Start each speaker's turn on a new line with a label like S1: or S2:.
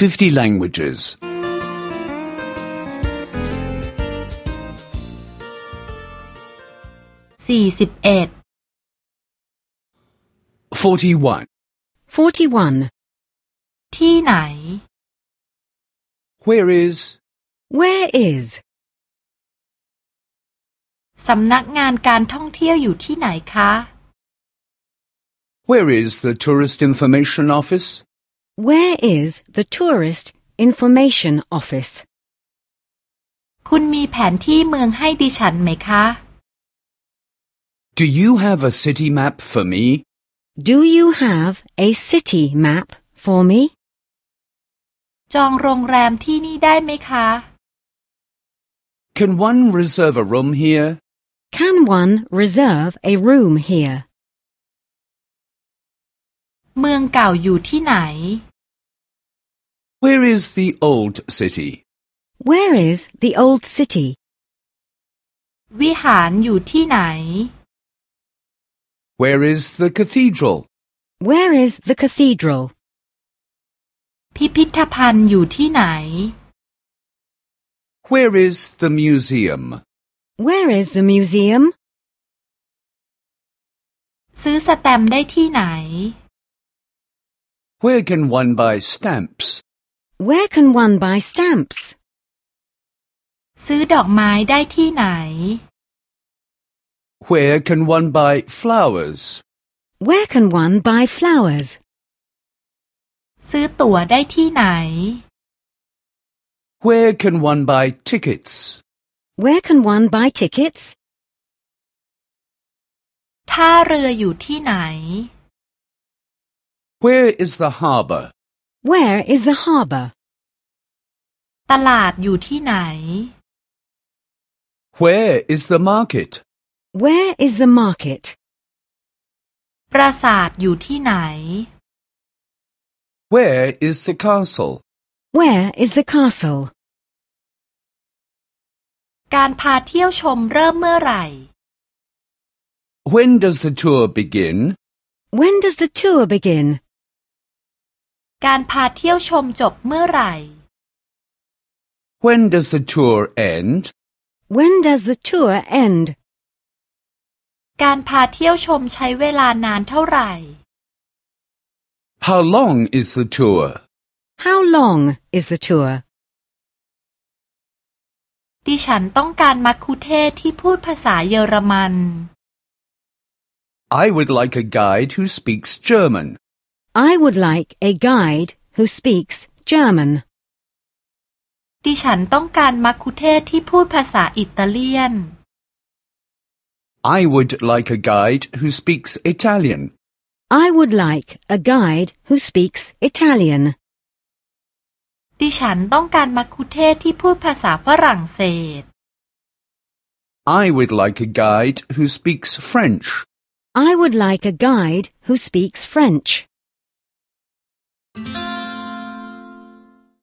S1: 50 languages.
S2: สี่สิบเอ็ด
S1: 41.
S3: 41.
S2: ที่ไหน
S1: Where is
S3: Where is
S2: สำนักงานการท่องเที่ยวอยู่ที่ไหนคะ
S1: Where is the Tourist Information Office?
S3: Where is the Tourist Information Office?
S2: คุณมีแผนที่เมืองให้ดิฉันไหมคะ
S1: Do you have a city map for me?
S3: Do you have a city map for me?
S2: จองโรงแรมที่นี่ได้ไหมคะ
S1: Can one reserve a room here?
S3: Can one reserve a room here?
S2: เมืองเก่าอยู่ที่ไหน
S1: Where is the old city?
S3: Where is the old city?
S2: วิหารอยู่ที่ไหน
S1: Where is the cathedral?
S3: Where is the cathedral?
S2: พิพิธภัณฑ์อยู่ที่ไหน
S1: Where is the museum?
S3: Where is the museum?
S2: ซื้อสแตมป์ได้ที่ไหน
S1: Where can one buy stamps?
S3: Where can one buy stamps?
S2: ซื้อดอกไม้ได้ที่ไหน
S1: Where can one buy flowers?
S3: Where can one buy flowers?
S2: ซื้อตั๋วได้ที่ไหน
S1: Where can one buy tickets?
S3: Where can one buy tickets?
S2: ท่าเรืออยู่ที่ไหน
S1: Where is the harbor?
S3: Where is the harbour?
S2: ตลาดอยู่ที่ไหน
S1: Where is the market?
S3: Where is the market?
S2: ปราสาทอยู่ที่ไหน
S1: Where is the castle?
S3: Where is the castle?
S2: การพาเที่ยวชมเริ่มเมื่อไหร่
S1: When does the tour begin?
S3: When does the tour begin?
S2: การพาเที่ยวชมจบเมื่อไหร่
S1: When does the tour end?
S3: When does the tour end?
S2: การพาเที่ยวชมใช้เวลานานเท่าไหร่
S1: How long is the tour?
S3: How long is the tour?
S2: ดิฉันต้องการมัคคุเทศก์ที่พูดภาษาเยอรมัน
S1: I would like a guide who speaks German.
S3: I would like a guide who speaks German.
S2: ดิฉันต้องการมัคคุเทศก์ที่พูดภาษาอิตาเลียน
S1: I would like a guide who speaks Italian.
S3: I would like a guide who speaks Italian.
S2: ดิฉันต้องการมัคคุเทศก์ที่พูดภาษาฝรั่งเศส
S1: I would like a guide who speaks French.
S3: I would like a guide who speaks French.